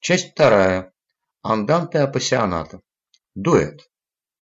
Часть вторая. Анданте апассионата. Дуэт.